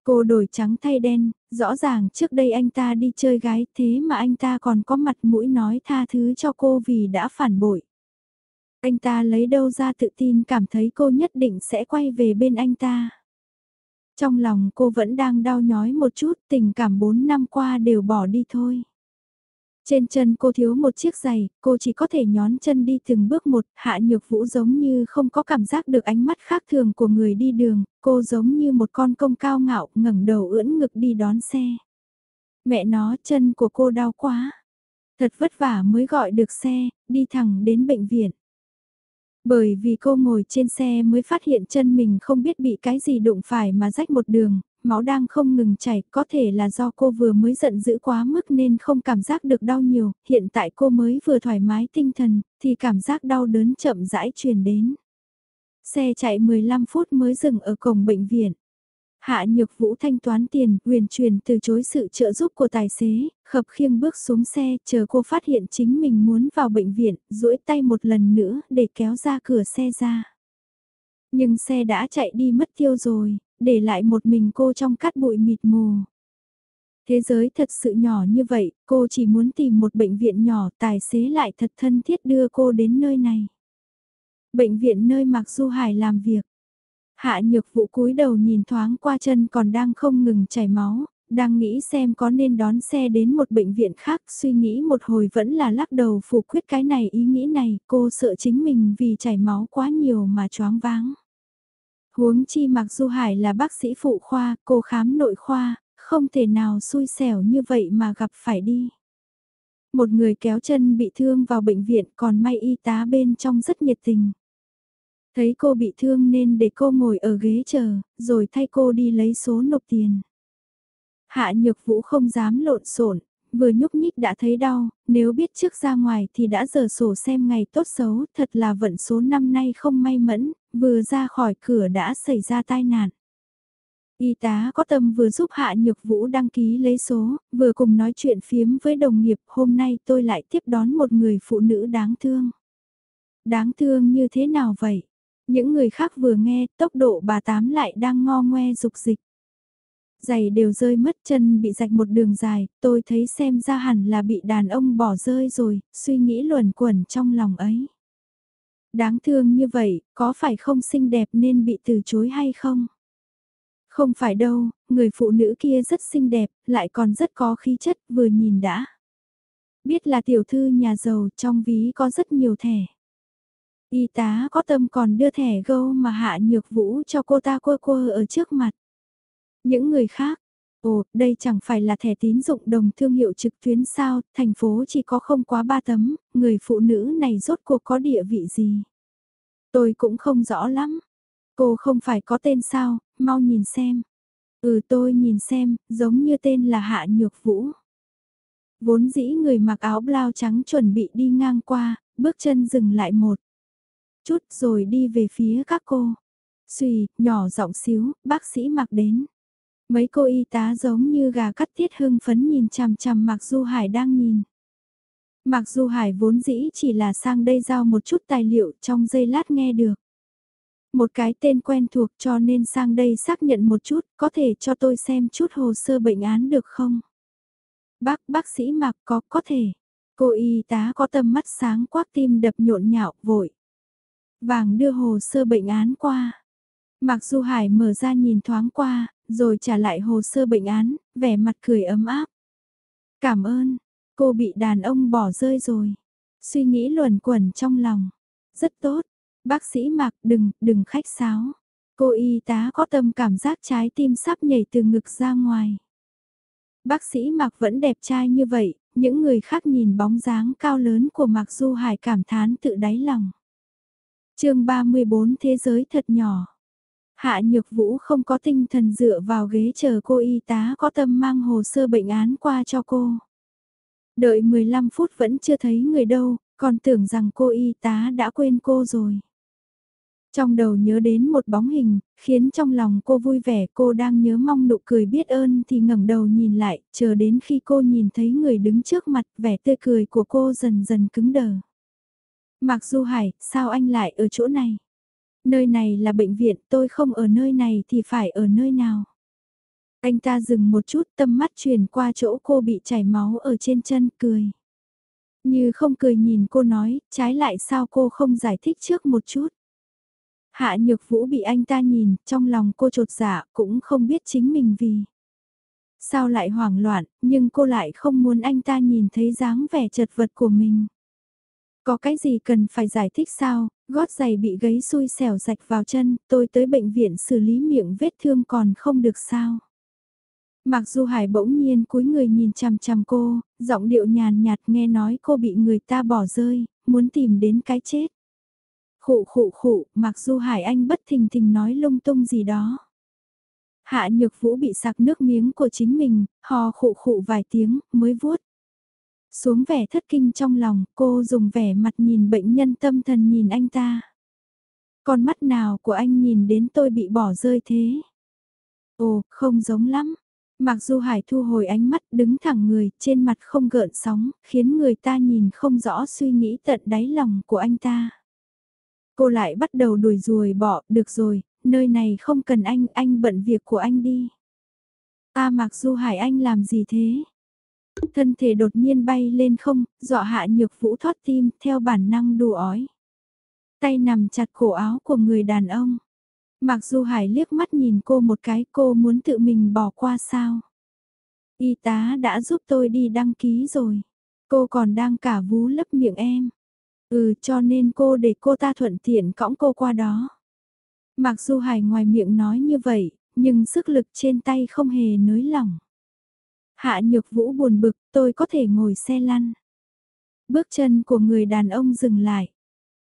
Cô đổi trắng thay đen, rõ ràng trước đây anh ta đi chơi gái thế mà anh ta còn có mặt mũi nói tha thứ cho cô vì đã phản bội. Anh ta lấy đâu ra tự tin cảm thấy cô nhất định sẽ quay về bên anh ta. Trong lòng cô vẫn đang đau nhói một chút tình cảm 4 năm qua đều bỏ đi thôi. Trên chân cô thiếu một chiếc giày, cô chỉ có thể nhón chân đi từng bước một, hạ nhược vũ giống như không có cảm giác được ánh mắt khác thường của người đi đường, cô giống như một con công cao ngạo ngẩng đầu ưỡn ngực đi đón xe. Mẹ nó chân của cô đau quá, thật vất vả mới gọi được xe, đi thẳng đến bệnh viện. Bởi vì cô ngồi trên xe mới phát hiện chân mình không biết bị cái gì đụng phải mà rách một đường, máu đang không ngừng chảy, có thể là do cô vừa mới giận dữ quá mức nên không cảm giác được đau nhiều, hiện tại cô mới vừa thoải mái tinh thần, thì cảm giác đau đớn chậm rãi truyền đến. Xe chạy 15 phút mới dừng ở cổng bệnh viện. Hạ Nhược Vũ thanh toán tiền, huyền truyền từ chối sự trợ giúp của tài xế, khập khiêng bước xuống xe, chờ cô phát hiện chính mình muốn vào bệnh viện, duỗi tay một lần nữa để kéo ra cửa xe ra. Nhưng xe đã chạy đi mất tiêu rồi, để lại một mình cô trong cát bụi mịt mù. Thế giới thật sự nhỏ như vậy, cô chỉ muốn tìm một bệnh viện nhỏ, tài xế lại thật thân thiết đưa cô đến nơi này. Bệnh viện nơi Mạc Du Hải làm việc. Hạ nhược vụ cúi đầu nhìn thoáng qua chân còn đang không ngừng chảy máu, đang nghĩ xem có nên đón xe đến một bệnh viện khác, suy nghĩ một hồi vẫn là lắc đầu phủ quyết cái này ý nghĩ này, cô sợ chính mình vì chảy máu quá nhiều mà choáng váng. Huống chi mặc Du Hải là bác sĩ phụ khoa, cô khám nội khoa, không thể nào xui xẻo như vậy mà gặp phải đi. Một người kéo chân bị thương vào bệnh viện còn may y tá bên trong rất nhiệt tình. Thấy cô bị thương nên để cô ngồi ở ghế chờ, rồi thay cô đi lấy số nộp tiền. Hạ nhược vũ không dám lộn xộn vừa nhúc nhích đã thấy đau, nếu biết trước ra ngoài thì đã giờ sổ xem ngày tốt xấu, thật là vận số năm nay không may mẫn, vừa ra khỏi cửa đã xảy ra tai nạn. Y tá có tâm vừa giúp Hạ Nhược Vũ đăng ký lấy số, vừa cùng nói chuyện phiếm với đồng nghiệp, hôm nay tôi lại tiếp đón một người phụ nữ đáng thương. Đáng thương như thế nào vậy? Những người khác vừa nghe, tốc độ bà Tám lại đang ngo ngoe dục dịch. Giày đều rơi mất chân bị rạch một đường dài, tôi thấy xem ra hẳn là bị đàn ông bỏ rơi rồi, suy nghĩ luẩn quẩn trong lòng ấy. Đáng thương như vậy, có phải không xinh đẹp nên bị từ chối hay không? Không phải đâu, người phụ nữ kia rất xinh đẹp, lại còn rất có khí chất, vừa nhìn đã. Biết là tiểu thư nhà giàu, trong ví có rất nhiều thẻ. Y tá có tâm còn đưa thẻ gâu mà hạ nhược vũ cho cô ta quơ quơ ở trước mặt. Những người khác, ồ, đây chẳng phải là thẻ tín dụng đồng thương hiệu trực tuyến sao, thành phố chỉ có không quá ba tấm, người phụ nữ này rốt cuộc có địa vị gì? Tôi cũng không rõ lắm. Cô không phải có tên sao, mau nhìn xem. Ừ tôi nhìn xem, giống như tên là Hạ Nhược Vũ. Vốn dĩ người mặc áo blau trắng chuẩn bị đi ngang qua, bước chân dừng lại một chút rồi đi về phía các cô. Xùy, nhỏ giọng xíu, bác sĩ mặc đến. Mấy cô y tá giống như gà cắt tiết hưng phấn nhìn chằm chằm Mạc Du Hải đang nhìn. Mặc dù Hải vốn dĩ chỉ là sang đây giao một chút tài liệu trong giây lát nghe được. Một cái tên quen thuộc cho nên sang đây xác nhận một chút, có thể cho tôi xem chút hồ sơ bệnh án được không? Bác, bác sĩ Mạc có, có thể. Cô y tá có tâm mắt sáng quắc tim đập nhộn nhạo, vội. Vàng đưa hồ sơ bệnh án qua. Mạc Du Hải mở ra nhìn thoáng qua, rồi trả lại hồ sơ bệnh án, vẻ mặt cười ấm áp. Cảm ơn, cô bị đàn ông bỏ rơi rồi. Suy nghĩ luẩn quẩn trong lòng. Rất tốt, bác sĩ Mạc đừng, đừng khách sáo. Cô y tá có tâm cảm giác trái tim sắp nhảy từ ngực ra ngoài. Bác sĩ Mạc vẫn đẹp trai như vậy, những người khác nhìn bóng dáng cao lớn của Mạc Du Hải cảm thán tự đáy lòng chương 34 Thế giới thật nhỏ. Hạ Nhược Vũ không có tinh thần dựa vào ghế chờ cô y tá có tâm mang hồ sơ bệnh án qua cho cô. Đợi 15 phút vẫn chưa thấy người đâu, còn tưởng rằng cô y tá đã quên cô rồi. Trong đầu nhớ đến một bóng hình, khiến trong lòng cô vui vẻ cô đang nhớ mong nụ cười biết ơn thì ngẩng đầu nhìn lại, chờ đến khi cô nhìn thấy người đứng trước mặt vẻ tươi cười của cô dần dần cứng đờ. Mặc Du Hải, sao anh lại ở chỗ này? Nơi này là bệnh viện, tôi không ở nơi này thì phải ở nơi nào? Anh ta dừng một chút tâm mắt chuyển qua chỗ cô bị chảy máu ở trên chân cười. Như không cười nhìn cô nói, trái lại sao cô không giải thích trước một chút. Hạ nhược vũ bị anh ta nhìn, trong lòng cô trột dạ cũng không biết chính mình vì. Sao lại hoảng loạn, nhưng cô lại không muốn anh ta nhìn thấy dáng vẻ chật vật của mình. Có cái gì cần phải giải thích sao, gót giày bị gấy xui xẻo rạch vào chân, tôi tới bệnh viện xử lý miệng vết thương còn không được sao. Mặc dù Hải bỗng nhiên cúi người nhìn chằm chằm cô, giọng điệu nhàn nhạt nghe nói cô bị người ta bỏ rơi, muốn tìm đến cái chết. Khụ khụ khụ, mặc dù Hải Anh bất thình thình nói lung tung gì đó. Hạ nhược vũ bị sặc nước miếng của chính mình, hò khụ khụ vài tiếng, mới vuốt. Xuống vẻ thất kinh trong lòng, cô dùng vẻ mặt nhìn bệnh nhân tâm thần nhìn anh ta. Con mắt nào của anh nhìn đến tôi bị bỏ rơi thế? Ồ, không giống lắm. Mặc dù Hải thu hồi ánh mắt đứng thẳng người, trên mặt không gợn sóng, khiến người ta nhìn không rõ suy nghĩ tận đáy lòng của anh ta. Cô lại bắt đầu đuổi ruồi bỏ, được rồi, nơi này không cần anh, anh bận việc của anh đi. Ta mặc dù Hải Anh làm gì thế? Thân thể đột nhiên bay lên không, dọa hạ nhược vũ thoát tim theo bản năng đù ói. Tay nằm chặt cổ áo của người đàn ông. Mặc dù Hải liếc mắt nhìn cô một cái cô muốn tự mình bỏ qua sao. Y tá đã giúp tôi đi đăng ký rồi. Cô còn đang cả vú lấp miệng em. Ừ cho nên cô để cô ta thuận tiện cõng cô qua đó. Mặc dù Hải ngoài miệng nói như vậy, nhưng sức lực trên tay không hề nới lỏng. Hạ nhược vũ buồn bực, tôi có thể ngồi xe lăn. Bước chân của người đàn ông dừng lại.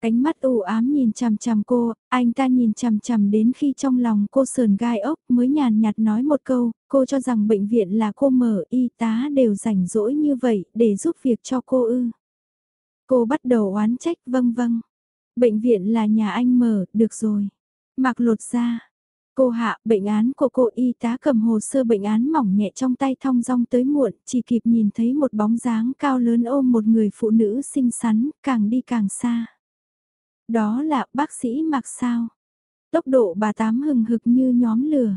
Ánh mắt u ám nhìn chằm chằm cô, anh ta nhìn chằm chằm đến khi trong lòng cô sờn gai ốc mới nhàn nhạt nói một câu, cô cho rằng bệnh viện là cô mở y tá đều rảnh rỗi như vậy để giúp việc cho cô ư. Cô bắt đầu oán trách vâng vâng. Bệnh viện là nhà anh mở, được rồi. Mặc lột ra. Cô hạ, bệnh án của cô y tá cầm hồ sơ bệnh án mỏng nhẹ trong tay thong dong tới muộn, chỉ kịp nhìn thấy một bóng dáng cao lớn ôm một người phụ nữ xinh xắn, càng đi càng xa. Đó là bác sĩ mặc sao. Tốc độ bà tám hừng hực như nhóm lửa.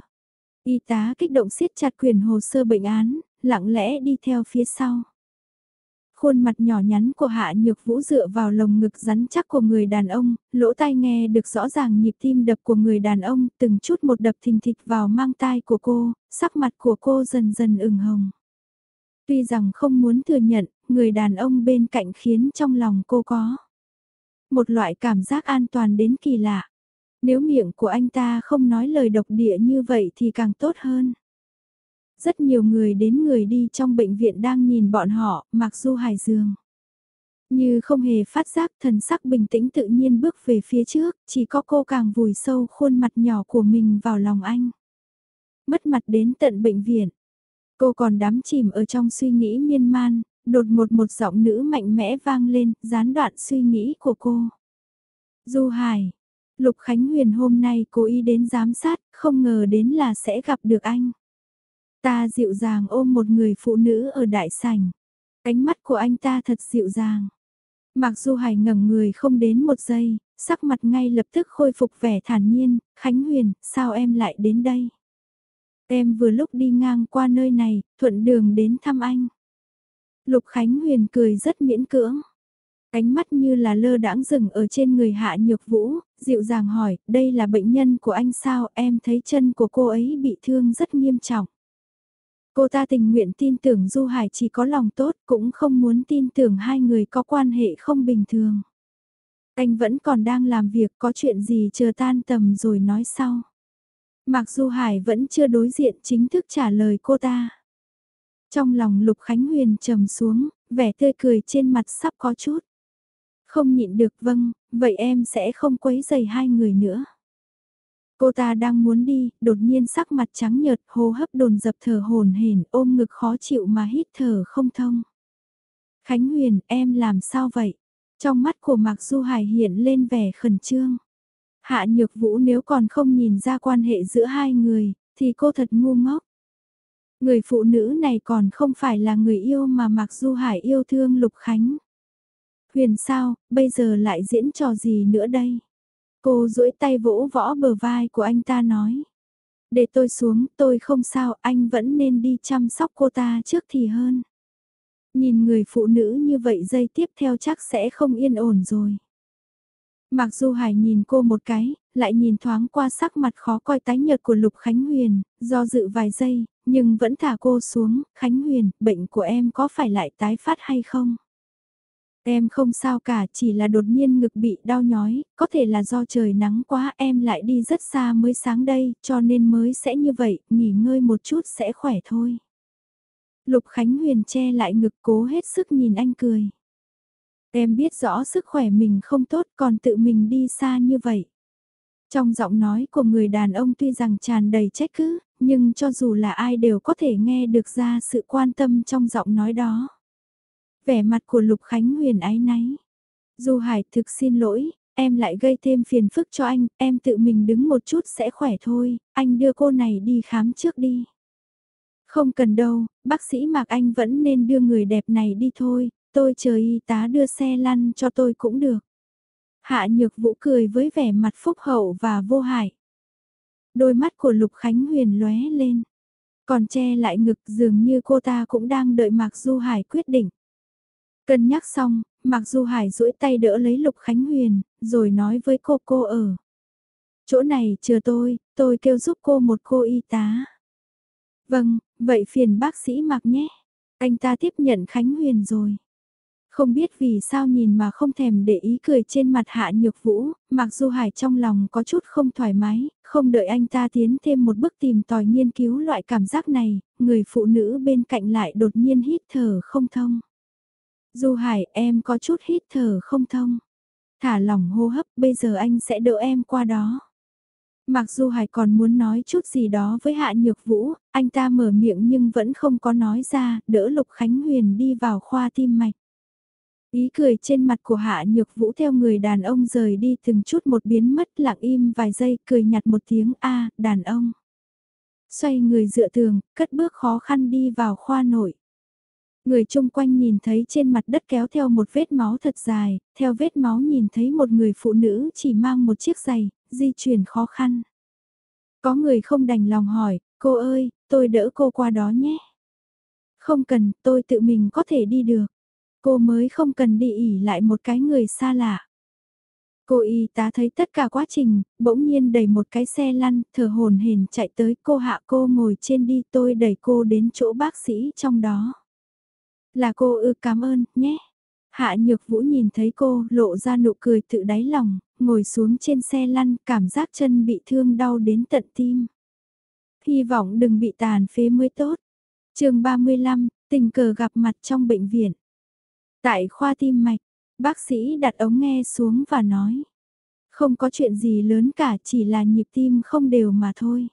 Y tá kích động siết chặt quyền hồ sơ bệnh án, lặng lẽ đi theo phía sau. Khuôn mặt nhỏ nhắn của Hạ Nhược Vũ dựa vào lồng ngực rắn chắc của người đàn ông, lỗ tai nghe được rõ ràng nhịp tim đập của người đàn ông, từng chút một đập thình thịch vào mang tai của cô, sắc mặt của cô dần dần ửng hồng. Tuy rằng không muốn thừa nhận, người đàn ông bên cạnh khiến trong lòng cô có một loại cảm giác an toàn đến kỳ lạ. Nếu miệng của anh ta không nói lời độc địa như vậy thì càng tốt hơn. Rất nhiều người đến người đi trong bệnh viện đang nhìn bọn họ, mặc dù hải dương. Như không hề phát giác thần sắc bình tĩnh tự nhiên bước về phía trước, chỉ có cô càng vùi sâu khuôn mặt nhỏ của mình vào lòng anh. Mất mặt đến tận bệnh viện. Cô còn đắm chìm ở trong suy nghĩ miên man, đột một một giọng nữ mạnh mẽ vang lên, gián đoạn suy nghĩ của cô. Du Hải, Lục Khánh Huyền hôm nay cố ý đến giám sát, không ngờ đến là sẽ gặp được anh. Ta dịu dàng ôm một người phụ nữ ở đại sảnh. Ánh mắt của anh ta thật dịu dàng. Mặc dù Hải ngẩng người không đến một giây, sắc mặt ngay lập tức khôi phục vẻ thản nhiên, Khánh Huyền, sao em lại đến đây? Em vừa lúc đi ngang qua nơi này, thuận đường đến thăm anh. Lục Khánh Huyền cười rất miễn cưỡng. Ánh mắt như là lơ đãng dừng ở trên người Hạ Nhược Vũ, dịu dàng hỏi, đây là bệnh nhân của anh sao, em thấy chân của cô ấy bị thương rất nghiêm trọng. Cô ta tình nguyện tin tưởng Du Hải chỉ có lòng tốt, cũng không muốn tin tưởng hai người có quan hệ không bình thường. Anh vẫn còn đang làm việc có chuyện gì chờ tan tầm rồi nói sau. Mặc Du Hải vẫn chưa đối diện chính thức trả lời cô ta. Trong lòng Lục Khánh Huyền trầm xuống, vẻ tươi cười trên mặt sắp có chút. Không nhịn được vâng, vậy em sẽ không quấy dày hai người nữa. Cô ta đang muốn đi, đột nhiên sắc mặt trắng nhợt, hô hấp đồn dập thở hồn hển, ôm ngực khó chịu mà hít thở không thông. Khánh Huyền, em làm sao vậy? Trong mắt của Mạc Du Hải hiện lên vẻ khẩn trương. Hạ Nhược Vũ nếu còn không nhìn ra quan hệ giữa hai người, thì cô thật ngu ngốc. Người phụ nữ này còn không phải là người yêu mà Mạc Du Hải yêu thương Lục Khánh. Huyền sao, bây giờ lại diễn trò gì nữa đây? Cô duỗi tay vỗ võ bờ vai của anh ta nói. Để tôi xuống, tôi không sao, anh vẫn nên đi chăm sóc cô ta trước thì hơn. Nhìn người phụ nữ như vậy dây tiếp theo chắc sẽ không yên ổn rồi. Mặc dù Hải nhìn cô một cái, lại nhìn thoáng qua sắc mặt khó coi tái nhợt của Lục Khánh Huyền, do dự vài giây, nhưng vẫn thả cô xuống, Khánh Huyền, bệnh của em có phải lại tái phát hay không? Em không sao cả, chỉ là đột nhiên ngực bị đau nhói, có thể là do trời nắng quá em lại đi rất xa mới sáng đây, cho nên mới sẽ như vậy, nghỉ ngơi một chút sẽ khỏe thôi. Lục Khánh Huyền che lại ngực cố hết sức nhìn anh cười. Em biết rõ sức khỏe mình không tốt còn tự mình đi xa như vậy. Trong giọng nói của người đàn ông tuy rằng tràn đầy trách cứ, nhưng cho dù là ai đều có thể nghe được ra sự quan tâm trong giọng nói đó. Vẻ mặt của Lục Khánh Huyền ái náy. Du Hải thực xin lỗi, em lại gây thêm phiền phức cho anh, em tự mình đứng một chút sẽ khỏe thôi, anh đưa cô này đi khám trước đi. Không cần đâu, bác sĩ Mạc Anh vẫn nên đưa người đẹp này đi thôi, tôi chờ y tá đưa xe lăn cho tôi cũng được. Hạ Nhược Vũ cười với vẻ mặt phúc hậu và vô hại. Đôi mắt của Lục Khánh Huyền lóe lên, còn che lại ngực dường như cô ta cũng đang đợi Mạc Du Hải quyết định. Cân nhắc xong, Mạc Du Hải duỗi tay đỡ lấy Lục Khánh Huyền, rồi nói với cô cô ở. Chỗ này chờ tôi, tôi kêu giúp cô một cô y tá. Vâng, vậy phiền bác sĩ Mạc nhé. Anh ta tiếp nhận Khánh Huyền rồi. Không biết vì sao nhìn mà không thèm để ý cười trên mặt Hạ Nhược Vũ, mặc dù Hải trong lòng có chút không thoải mái, không đợi anh ta tiến thêm một bước tìm tòi nghiên cứu loại cảm giác này, người phụ nữ bên cạnh lại đột nhiên hít thở không thông. Du Hải em có chút hít thở không thông. Thả lỏng hô hấp bây giờ anh sẽ đỡ em qua đó. Mặc dù Hải còn muốn nói chút gì đó với Hạ Nhược Vũ, anh ta mở miệng nhưng vẫn không có nói ra, đỡ Lục Khánh Huyền đi vào khoa tim mạch. Ý cười trên mặt của Hạ Nhược Vũ theo người đàn ông rời đi từng chút một biến mất lặng im vài giây cười nhặt một tiếng A, đàn ông. Xoay người dựa tường, cất bước khó khăn đi vào khoa nội. Người chung quanh nhìn thấy trên mặt đất kéo theo một vết máu thật dài, theo vết máu nhìn thấy một người phụ nữ chỉ mang một chiếc giày, di chuyển khó khăn. Có người không đành lòng hỏi, cô ơi, tôi đỡ cô qua đó nhé. Không cần, tôi tự mình có thể đi được. Cô mới không cần đi ỉ lại một cái người xa lạ. Cô y tá thấy tất cả quá trình, bỗng nhiên đẩy một cái xe lăn, thở hồn hển chạy tới cô hạ cô ngồi trên đi tôi đẩy cô đến chỗ bác sĩ trong đó. Là cô ư cảm ơn, nhé. Hạ Nhược Vũ nhìn thấy cô lộ ra nụ cười tự đáy lòng, ngồi xuống trên xe lăn cảm giác chân bị thương đau đến tận tim. Hy vọng đừng bị tàn phế mới tốt. chương 35, tình cờ gặp mặt trong bệnh viện. Tại khoa tim mạch, bác sĩ đặt ống nghe xuống và nói. Không có chuyện gì lớn cả chỉ là nhịp tim không đều mà thôi.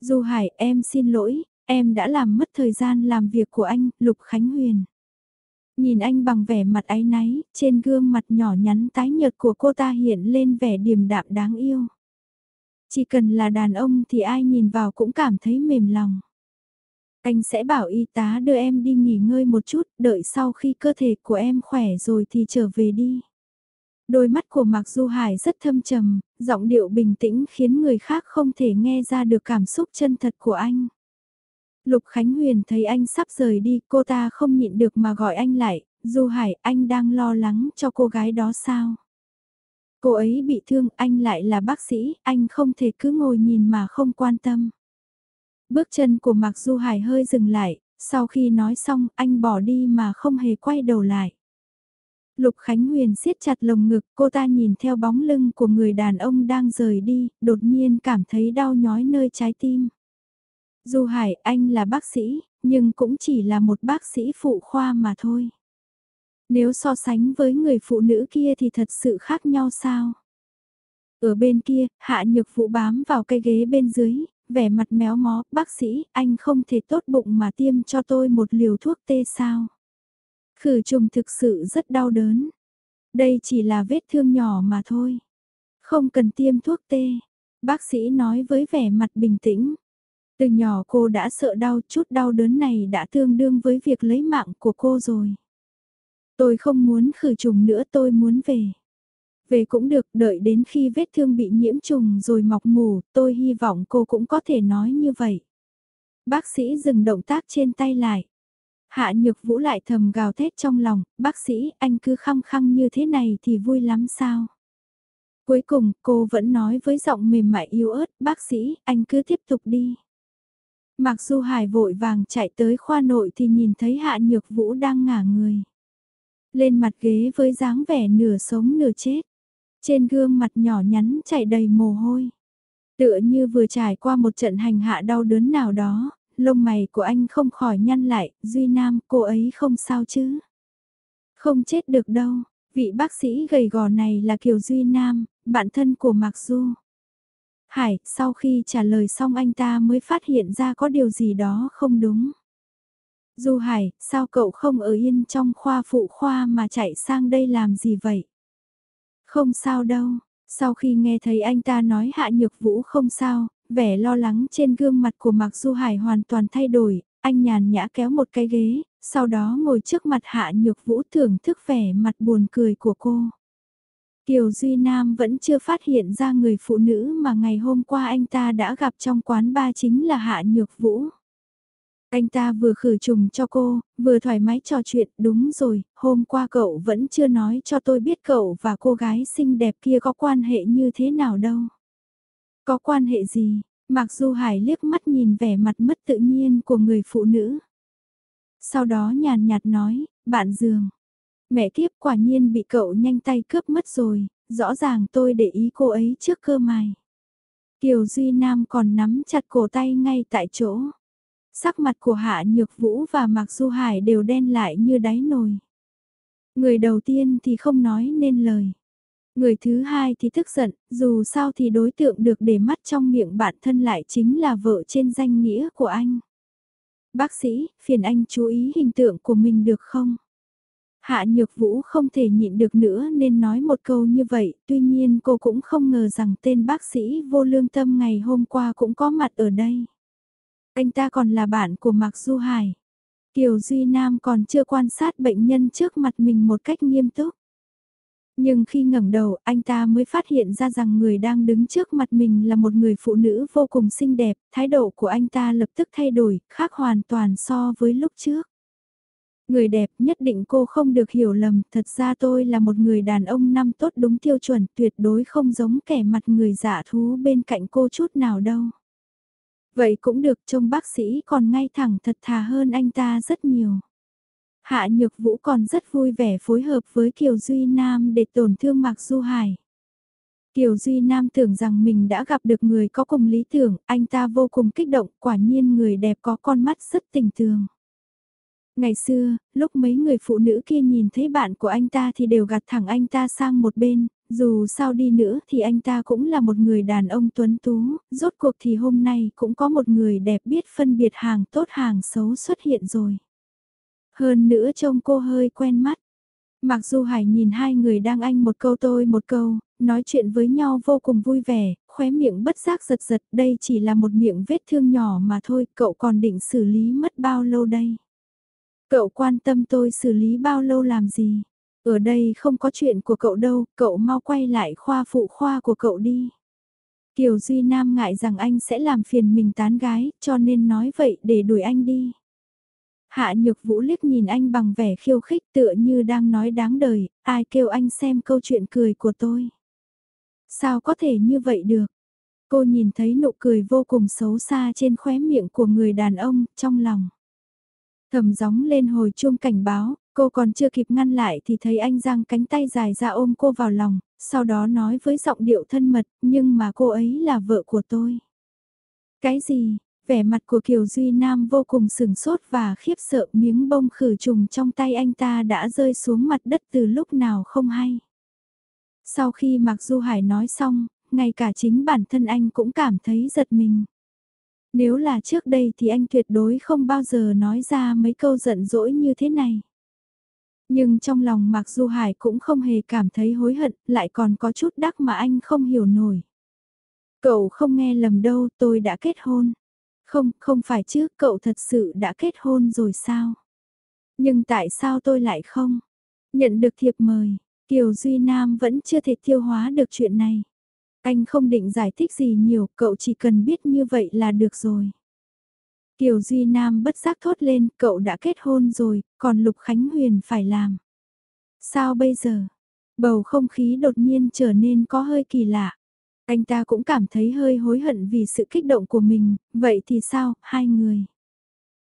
Du Hải em xin lỗi, em đã làm mất thời gian làm việc của anh, Lục Khánh Huyền. Nhìn anh bằng vẻ mặt áy náy, trên gương mặt nhỏ nhắn tái nhợt của cô ta hiện lên vẻ điềm đạm đáng yêu. Chỉ cần là đàn ông thì ai nhìn vào cũng cảm thấy mềm lòng. Anh sẽ bảo y tá đưa em đi nghỉ ngơi một chút, đợi sau khi cơ thể của em khỏe rồi thì trở về đi. Đôi mắt của Mạc Du Hải rất thâm trầm, giọng điệu bình tĩnh khiến người khác không thể nghe ra được cảm xúc chân thật của anh. Lục Khánh Huyền thấy anh sắp rời đi, cô ta không nhịn được mà gọi anh lại, Du Hải, anh đang lo lắng cho cô gái đó sao? Cô ấy bị thương, anh lại là bác sĩ, anh không thể cứ ngồi nhìn mà không quan tâm. Bước chân của Mạc Du Hải hơi dừng lại, sau khi nói xong anh bỏ đi mà không hề quay đầu lại. Lục Khánh Huyền siết chặt lồng ngực, cô ta nhìn theo bóng lưng của người đàn ông đang rời đi, đột nhiên cảm thấy đau nhói nơi trái tim. Du Hải, anh là bác sĩ, nhưng cũng chỉ là một bác sĩ phụ khoa mà thôi. Nếu so sánh với người phụ nữ kia thì thật sự khác nhau sao? Ở bên kia, hạ nhược vụ bám vào cây ghế bên dưới, vẻ mặt méo mó, bác sĩ, anh không thể tốt bụng mà tiêm cho tôi một liều thuốc tê sao? Khử trùng thực sự rất đau đớn. Đây chỉ là vết thương nhỏ mà thôi. Không cần tiêm thuốc tê. Bác sĩ nói với vẻ mặt bình tĩnh. Từ nhỏ cô đã sợ đau, chút đau đớn này đã tương đương với việc lấy mạng của cô rồi. Tôi không muốn khử trùng nữa tôi muốn về. Về cũng được đợi đến khi vết thương bị nhiễm trùng rồi mọc mù, tôi hy vọng cô cũng có thể nói như vậy. Bác sĩ dừng động tác trên tay lại. Hạ nhược vũ lại thầm gào thét trong lòng, bác sĩ anh cứ khăng khăng như thế này thì vui lắm sao? Cuối cùng cô vẫn nói với giọng mềm mại yếu ớt, bác sĩ anh cứ tiếp tục đi. Mặc dù Hải vội vàng chạy tới khoa nội thì nhìn thấy Hạ Nhược Vũ đang ngả người. Lên mặt ghế với dáng vẻ nửa sống nửa chết. Trên gương mặt nhỏ nhắn chảy đầy mồ hôi. Tựa như vừa trải qua một trận hành hạ đau đớn nào đó, lông mày của anh không khỏi nhăn lại, Duy Nam, cô ấy không sao chứ? Không chết được đâu, vị bác sĩ gầy gò này là Kiều Duy Nam, bạn thân của Mạc Du. Hải, sau khi trả lời xong anh ta mới phát hiện ra có điều gì đó không đúng. Du Hải, sao cậu không ở yên trong khoa phụ khoa mà chạy sang đây làm gì vậy? Không sao đâu, sau khi nghe thấy anh ta nói Hạ Nhược Vũ không sao, vẻ lo lắng trên gương mặt của Mạc Du Hải hoàn toàn thay đổi, anh nhàn nhã kéo một cái ghế, sau đó ngồi trước mặt Hạ Nhược Vũ thưởng thức vẻ mặt buồn cười của cô. Kiều Duy Nam vẫn chưa phát hiện ra người phụ nữ mà ngày hôm qua anh ta đã gặp trong quán ba chính là Hạ Nhược Vũ. Anh ta vừa khử trùng cho cô, vừa thoải mái trò chuyện, đúng rồi, hôm qua cậu vẫn chưa nói cho tôi biết cậu và cô gái xinh đẹp kia có quan hệ như thế nào đâu. Có quan hệ gì? Mặc dù Hải liếc mắt nhìn vẻ mặt mất tự nhiên của người phụ nữ. Sau đó nhàn nhạt nói, bạn giường. Mẹ kiếp quả nhiên bị cậu nhanh tay cướp mất rồi, rõ ràng tôi để ý cô ấy trước cơ mài. Kiều Duy Nam còn nắm chặt cổ tay ngay tại chỗ. Sắc mặt của Hạ Nhược Vũ và Mạc Du Hải đều đen lại như đáy nồi. Người đầu tiên thì không nói nên lời. Người thứ hai thì tức giận, dù sao thì đối tượng được để mắt trong miệng bạn thân lại chính là vợ trên danh nghĩa của anh. Bác sĩ, phiền anh chú ý hình tượng của mình được không? Hạ Nhược Vũ không thể nhịn được nữa nên nói một câu như vậy, tuy nhiên cô cũng không ngờ rằng tên bác sĩ vô lương tâm ngày hôm qua cũng có mặt ở đây. Anh ta còn là bạn của Mạc Du Hải. Kiều Duy Nam còn chưa quan sát bệnh nhân trước mặt mình một cách nghiêm túc. Nhưng khi ngẩng đầu, anh ta mới phát hiện ra rằng người đang đứng trước mặt mình là một người phụ nữ vô cùng xinh đẹp, thái độ của anh ta lập tức thay đổi, khác hoàn toàn so với lúc trước. Người đẹp nhất định cô không được hiểu lầm, thật ra tôi là một người đàn ông năm tốt đúng tiêu chuẩn, tuyệt đối không giống kẻ mặt người giả thú bên cạnh cô chút nào đâu. Vậy cũng được trông bác sĩ còn ngay thẳng thật thà hơn anh ta rất nhiều. Hạ Nhược Vũ còn rất vui vẻ phối hợp với Kiều Duy Nam để tổn thương Mạc Du Hải. Kiều Duy Nam tưởng rằng mình đã gặp được người có cùng lý tưởng, anh ta vô cùng kích động, quả nhiên người đẹp có con mắt rất tình tường. Ngày xưa, lúc mấy người phụ nữ kia nhìn thấy bạn của anh ta thì đều gạt thẳng anh ta sang một bên, dù sao đi nữa thì anh ta cũng là một người đàn ông tuấn tú, rốt cuộc thì hôm nay cũng có một người đẹp biết phân biệt hàng tốt hàng xấu xuất hiện rồi. Hơn nữa trông cô hơi quen mắt. Mặc dù Hải nhìn hai người đang anh một câu tôi một câu, nói chuyện với nhau vô cùng vui vẻ, khóe miệng bất giác giật giật, đây chỉ là một miệng vết thương nhỏ mà thôi, cậu còn định xử lý mất bao lâu đây? Cậu quan tâm tôi xử lý bao lâu làm gì? Ở đây không có chuyện của cậu đâu, cậu mau quay lại khoa phụ khoa của cậu đi. Kiều Duy Nam ngại rằng anh sẽ làm phiền mình tán gái, cho nên nói vậy để đuổi anh đi. Hạ Nhược Vũ liếc nhìn anh bằng vẻ khiêu khích tựa như đang nói đáng đời, ai kêu anh xem câu chuyện cười của tôi. Sao có thể như vậy được? Cô nhìn thấy nụ cười vô cùng xấu xa trên khóe miệng của người đàn ông, trong lòng. Thầm gióng lên hồi chuông cảnh báo, cô còn chưa kịp ngăn lại thì thấy anh giang cánh tay dài ra ôm cô vào lòng, sau đó nói với giọng điệu thân mật, nhưng mà cô ấy là vợ của tôi. Cái gì? Vẻ mặt của Kiều Duy Nam vô cùng sừng sốt và khiếp sợ miếng bông khử trùng trong tay anh ta đã rơi xuống mặt đất từ lúc nào không hay. Sau khi Mạc Du Hải nói xong, ngay cả chính bản thân anh cũng cảm thấy giật mình. Nếu là trước đây thì anh tuyệt đối không bao giờ nói ra mấy câu giận dỗi như thế này. Nhưng trong lòng Mạc Du Hải cũng không hề cảm thấy hối hận, lại còn có chút đắc mà anh không hiểu nổi. Cậu không nghe lầm đâu, tôi đã kết hôn. Không, không phải chứ, cậu thật sự đã kết hôn rồi sao? Nhưng tại sao tôi lại không? Nhận được thiệp mời, Kiều Duy Nam vẫn chưa thể tiêu hóa được chuyện này. Anh không định giải thích gì nhiều, cậu chỉ cần biết như vậy là được rồi. Kiều Duy Nam bất giác thốt lên, cậu đã kết hôn rồi, còn Lục Khánh Huyền phải làm. Sao bây giờ? Bầu không khí đột nhiên trở nên có hơi kỳ lạ. Anh ta cũng cảm thấy hơi hối hận vì sự kích động của mình, vậy thì sao, hai người?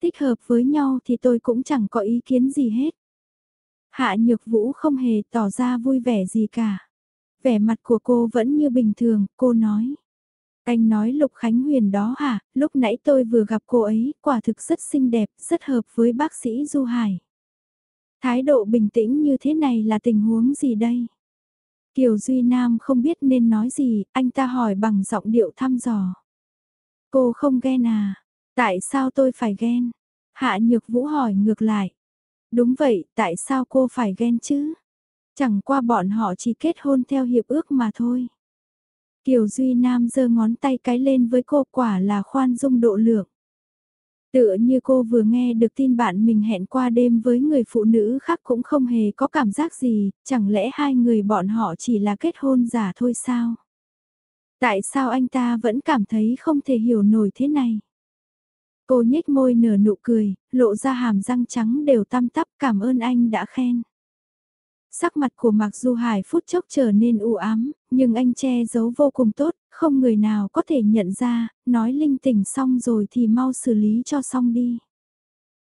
Thích hợp với nhau thì tôi cũng chẳng có ý kiến gì hết. Hạ Nhược Vũ không hề tỏ ra vui vẻ gì cả. Vẻ mặt của cô vẫn như bình thường, cô nói. Anh nói Lục Khánh Huyền đó hả, lúc nãy tôi vừa gặp cô ấy, quả thực rất xinh đẹp, rất hợp với bác sĩ Du Hải. Thái độ bình tĩnh như thế này là tình huống gì đây? Kiều Duy Nam không biết nên nói gì, anh ta hỏi bằng giọng điệu thăm dò. Cô không ghen à? Tại sao tôi phải ghen? Hạ Nhược Vũ hỏi ngược lại. Đúng vậy, tại sao cô phải ghen chứ? Chẳng qua bọn họ chỉ kết hôn theo hiệp ước mà thôi. Kiều Duy Nam giơ ngón tay cái lên với cô quả là khoan dung độ lượng. Tựa như cô vừa nghe được tin bạn mình hẹn qua đêm với người phụ nữ khác cũng không hề có cảm giác gì, chẳng lẽ hai người bọn họ chỉ là kết hôn giả thôi sao? Tại sao anh ta vẫn cảm thấy không thể hiểu nổi thế này? Cô nhếch môi nở nụ cười, lộ ra hàm răng trắng đều tăm tắp cảm ơn anh đã khen. Sắc mặt của Mạc Du Hải phút chốc trở nên u ám, nhưng anh che giấu vô cùng tốt, không người nào có thể nhận ra, nói linh tỉnh xong rồi thì mau xử lý cho xong đi.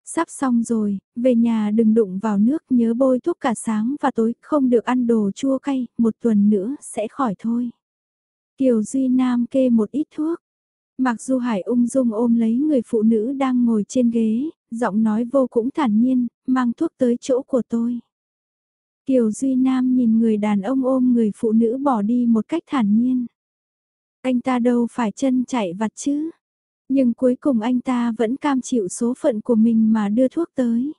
Sắp xong rồi, về nhà đừng đụng vào nước nhớ bôi thuốc cả sáng và tối, không được ăn đồ chua cay, một tuần nữa sẽ khỏi thôi. Kiều Duy Nam kê một ít thuốc. Mặc dù Hải ung dung ôm lấy người phụ nữ đang ngồi trên ghế, giọng nói vô cùng thản nhiên, mang thuốc tới chỗ của tôi. Kiều Duy Nam nhìn người đàn ông ôm người phụ nữ bỏ đi một cách thản nhiên. Anh ta đâu phải chân chạy vặt chứ. Nhưng cuối cùng anh ta vẫn cam chịu số phận của mình mà đưa thuốc tới.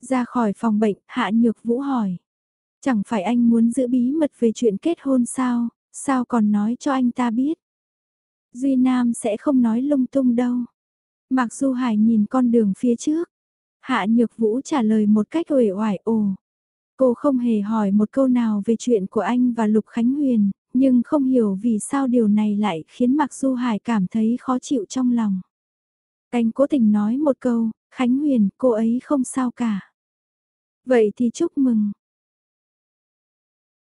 Ra khỏi phòng bệnh, Hạ Nhược Vũ hỏi. Chẳng phải anh muốn giữ bí mật về chuyện kết hôn sao, sao còn nói cho anh ta biết. Duy Nam sẽ không nói lung tung đâu. Mặc dù Hải nhìn con đường phía trước. Hạ Nhược Vũ trả lời một cách uể oải ồ. Cô không hề hỏi một câu nào về chuyện của anh và Lục Khánh Huyền, nhưng không hiểu vì sao điều này lại khiến Mạc Du Hải cảm thấy khó chịu trong lòng. Anh cố tình nói một câu, Khánh Huyền, cô ấy không sao cả. Vậy thì chúc mừng,